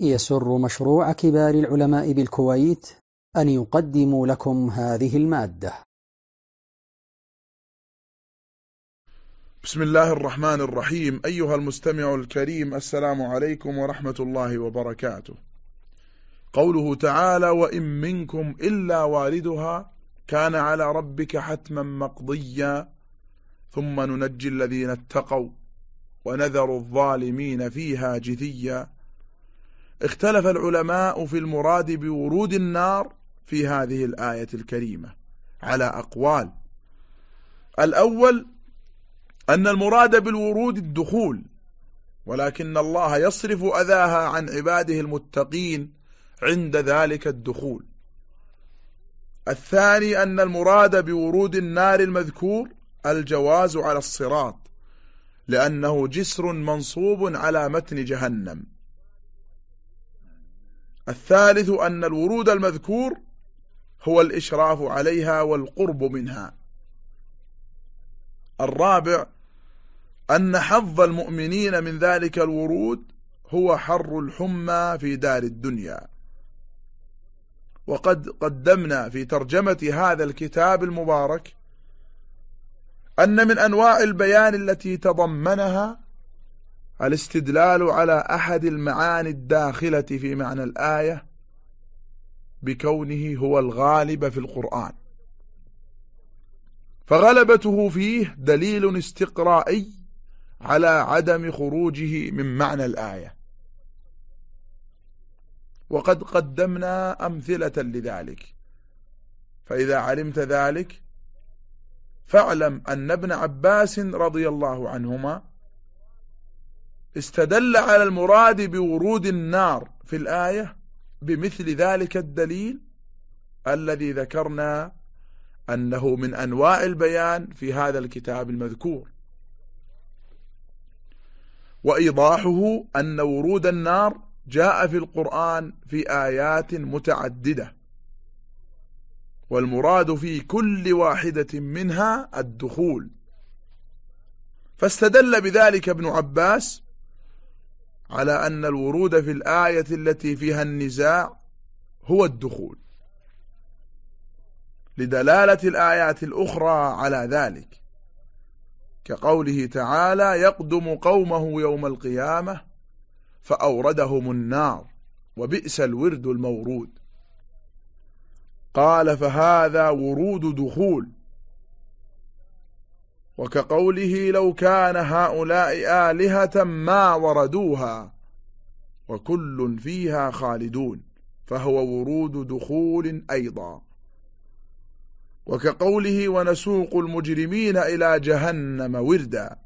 يسر مشروع كبار العلماء بالكويت أن يقدم لكم هذه المادة. بسم الله الرحمن الرحيم. أيها المستمع الكريم السلام عليكم ورحمة الله وبركاته. قوله تعالى وإن منكم إلا واردها كان على ربك حتما مقضيا. ثم ننجي الذين اتقوا ونذر الظالمين فيها جثيا. اختلف العلماء في المراد بورود النار في هذه الآية الكريمة على أقوال. الأول أن المراد بالورود الدخول ولكن الله يصرف أذاها عن عباده المتقين عند ذلك الدخول. الثاني أن المراد بورود النار المذكور الجواز على الصراط لأنه جسر منصوب على متن جهنم. الثالث أن الورود المذكور هو الإشراف عليها والقرب منها. الرابع أن حظ المؤمنين من ذلك الورود هو حر الحمى في دار الدنيا. وقد قدمنا في ترجمة هذا الكتاب المبارك أن من أنواع البيان التي تضمنها الاستدلال على أحد المعاني الداخلة في معنى الآية بكونه هو الغالب في القرآن. فغلبته فيه دليل استقرائي على عدم خروجه من معنى الآية. وقد قدمنا أمثلة لذلك. فإذا علمت ذلك فاعلم أن ابن عباس رضي الله عنهما استدل على المراد بورود النار في الآية بمثل ذلك الدليل الذي ذكرنا أنه من أنواع البيان في هذا الكتاب المذكور. وإيضاحه أن ورود النار جاء في القرآن في آيات متعددة والمراد في كل واحدة منها الدخول. فاستدل بذلك ابن عباس على أن الورود في الآية التي فيها النزاع هو الدخول. لدلالة الآيات الأخرى على ذلك كقوله تعالى يقدم قومه يوم القيامة فأوردهم النار وبئس الورد المورود. قال فهذا ورود دخول. وكقوله لو كان هؤلاء آلهة ما وردوها وكل فيها خالدون فهو ورود دخول أيضا. وكقوله ونسوق المجرمين إلى جهنم وردا.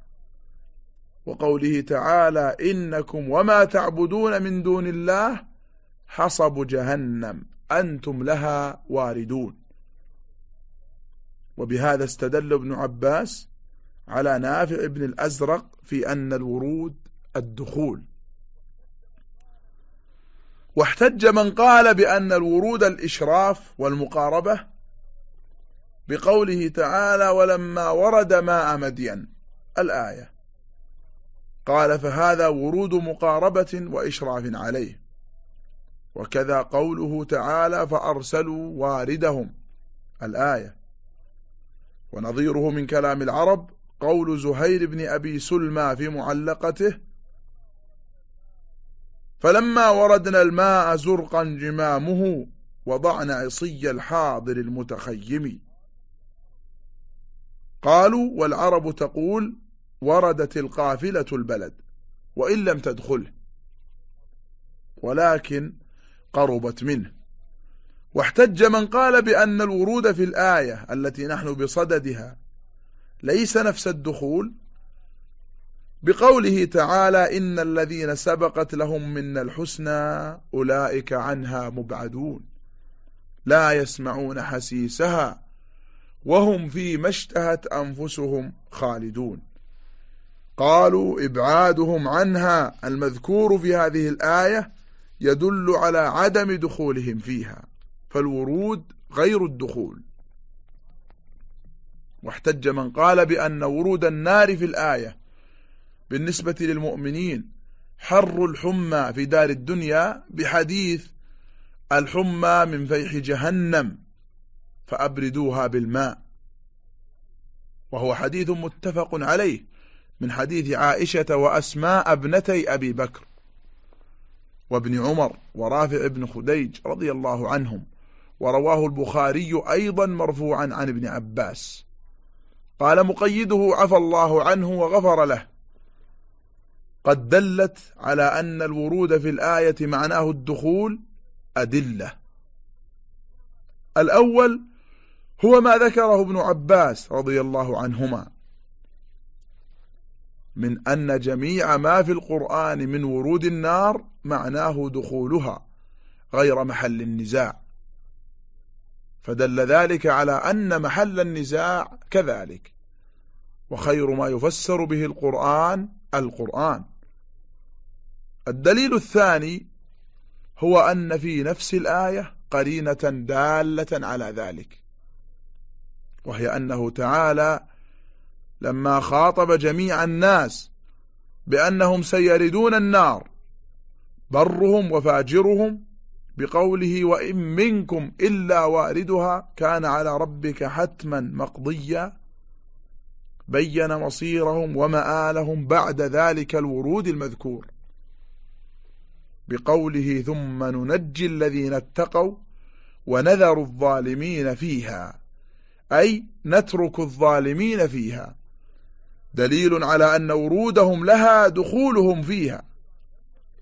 وقوله تعالى إنكم وما تعبدون من دون الله حصب جهنم أنتم لها واردون. وبهذا استدل ابن عباس على نافع بن الأزرق في أن الورود الدخول. واحتج من قال بأن الورود الإشراف والمقاربة بقوله تعالى ولما ورد ماء مدين الآية. قال فهذا ورود مقاربة وإشراف عليه. وكذا قوله تعالى فأرسلوا واردهم الآية. ونظيره من كلام العرب قول زهير بن أبي سلمى في معلقته فلما وردنا الماء زرقا جمامه وضعنا عصي الحاضر المتخيم. قالوا والعرب تقول وردت القافلة البلد وإن لم تدخله ولكن قربت منه. واحتج من قال بأن الورود في الآية التي نحن بصددها ليس نفس الدخول. بقوله تعالى إن الذين سبقت لهم من الحسنى أولئك عنها مبعدون. لا يسمعون حسيسها وهم فيما اشتهت أنفسهم خالدون. قالوا إبعادهم عنها المذكور في هذه الآية يدل على عدم دخولهم فيها فالورود غير الدخول. واحتج من قال بأن ورود النار في الآية بالنسبة للمؤمنين حر الحمى في دار الدنيا بحديث الحمى من فيح جهنم فأبردوها بالماء. وهو حديث متفق عليه من حديث عائشة وأسماء ابنتي أبي بكر وابن عمر ورافع بن خديج رضي الله عنهم ورواه البخاري أيضا مرفوعا عن ابن عباس. قال مقيده عفى الله عنه وغفر له. قد دلت على أن الورود في الآية معناه الدخول أدلة. الأول هو ما ذكره ابن عباس رضي الله عنهما. من أن جميع ما في القرآن من ورود النار معناه دخولها غير محل النزاع. فدل ذلك على أن محل النزاع كذلك. وخير ما يفسر به القرآن القرآن. الدليل الثاني هو أن في نفس الآية قرينة دالة على ذلك. وهي أنه تعالى لما خاطب جميع الناس بأنهم سيردون النار برهم وفاجرهم بقوله وإن منكم إلا واردها كان على ربك حتما مقضيا. بين مصيرهم ومآلهم بعد ذلك الورود المذكور. بقوله ثم ننجي الذين اتقوا ونذر الظالمين فيها. أي نترك الظالمين فيها. دليل على أن ورودهم لها دخولهم فيها.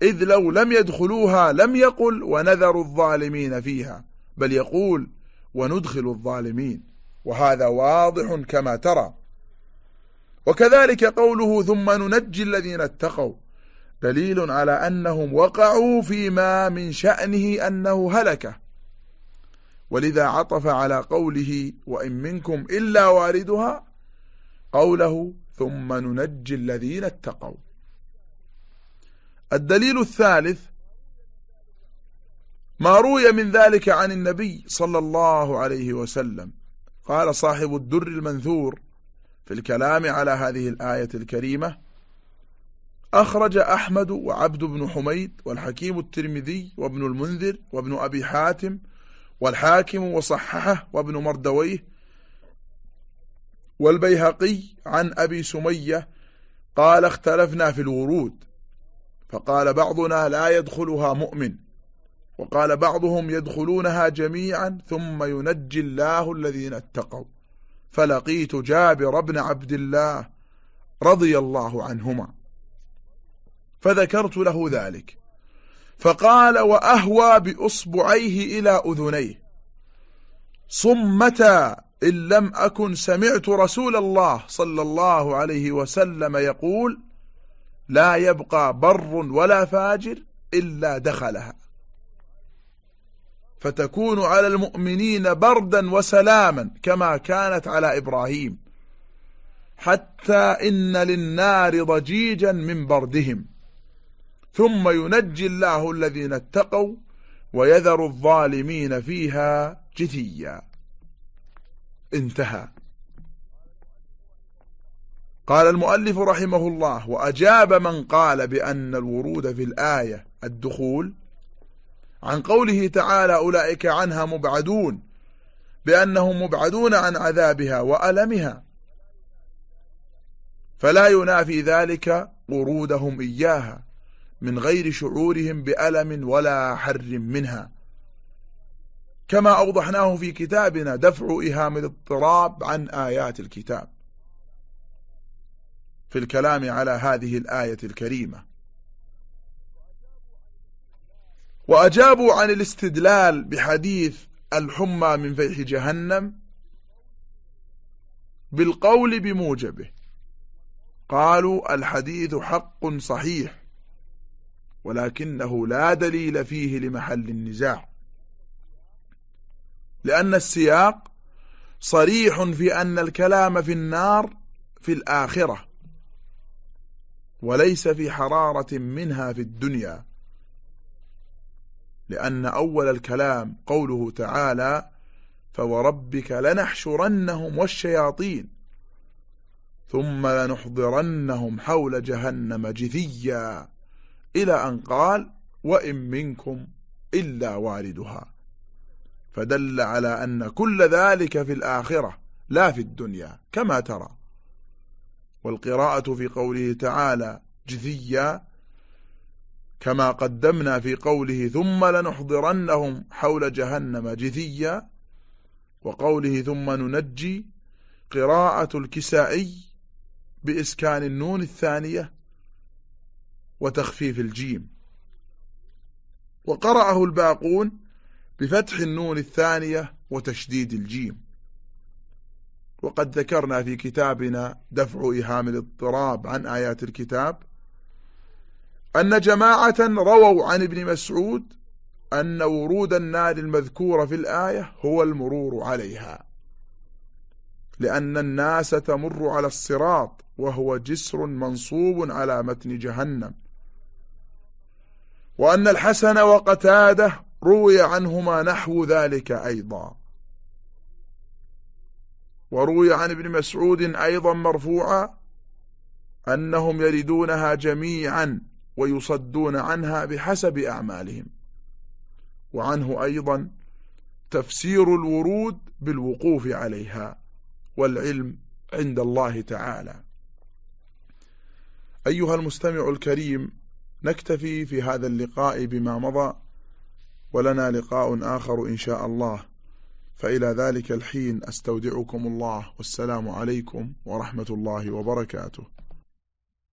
إذ لو لم يدخلوها لم يقل ونذر الظالمين فيها بل يقول وندخل الظالمين وهذا واضح كما ترى. وكذلك قوله ثم ننجي الذين اتقوا دليل على أنهم وقعوا فيما من شأنه أنه هلكه. ولذا عطف على قوله وإن منكم إلا واردها قوله ثم ننجي الذين اتقوا. الدليل الثالث ما روي من ذلك عن النبي صلى الله عليه وسلم. قال صاحب الدر المنثور في الكلام على هذه الآية الكريمة أخرج أحمد وعبد بن حميد والحكيم الترمذي وابن المنذر وابن أبي حاتم والحاكم وصححه وابن مردويه والبيهقي عن أبي سمية قال اختلفنا في الورود. فقال بعضنا لا يدخلها مؤمن. وقال بعضهم يدخلونها جميعا ثم ينجي الله الذين اتقوا. فلقيت جابر بن عبد الله رضي الله عنهما. فذكرت له ذلك. فقال وأهوى بأصبعيه إلى أذنيه. صمتا إن لم أكن سمعت رسول الله صلى الله عليه وسلم يقول لا يبقى بر ولا فاجر إلا دخلها. فتكون على المؤمنين بردا وسلاما كما كانت على إبراهيم. حتى إن للنار ضجيجا من بردهم. ثم ينجي الله الذين اتقوا ويذر الظالمين فيها جثيا. انتهى. قال المؤلف رحمه الله وأجاب من قال بأن الورود في الآية الدخول عن قوله تعالى أولئك عنها مبعدون بأنهم مبعدون عن عذابها وألمها. فلا ينافي ذلك ورودهم إياها من غير شعورهم بألم ولا حر منها. كما أوضحناه في كتابنا دفع إهام الاضطراب عن آيات الكتاب. في الكلام على هذه الآية الكريمة. وأجابوا عن الاستدلال بحديث الحمى من فيح جهنم بالقول بموجبه. قالوا الحديث حق صحيح ولكنه لا دليل فيه لمحل النزاع. لأن السياق صريح في أن الكلام في النار في الآخرة. وليس في حرارة منها في الدنيا. لأن أول الكلام قوله تعالى فوربك لنحشرنهم والشياطين ثم لنحضرنهم حول جهنم جثيا إلى أن قال وإن منكم إلا واردها فدل على أن كل ذلك في الآخرة لا في الدنيا كما ترى. والقراءة في قوله تعالى جثيا كما قدمنا في قوله ثم لنحضرنهم حول جهنم جثيا وقوله ثم ننجي قراءة الكسائي بإسكان النون الثانية وتخفيف الجيم. وقرأه الباقون بفتح النون الثانية وتشديد الجيم. وقد ذكرنا في كتابنا دفع إيهام الاضطراب عن آيات الكتاب أن جماعة رووا عن ابن مسعود أن ورود النار المذكور في الآية هو المرور عليها لأن الناس تمر على الصراط وهو جسر منصوب على متن جهنم وأن الحسن وقتاده روي عنهما نحو ذلك أيضا. وروي عن ابن مسعود أيضا مرفوعا أنهم يردونها جميعا ويصدون عنها بحسب أعمالهم. وعنه أيضا تفسير الورود بالوقوف عليها والعلم عند الله تعالى. أيها المستمع الكريم نكتفي في هذا اللقاء بما مضى ولنا لقاء آخر إن شاء الله. فإلى ذلك الحين أستودعكم الله والسلام عليكم ورحمة الله وبركاته.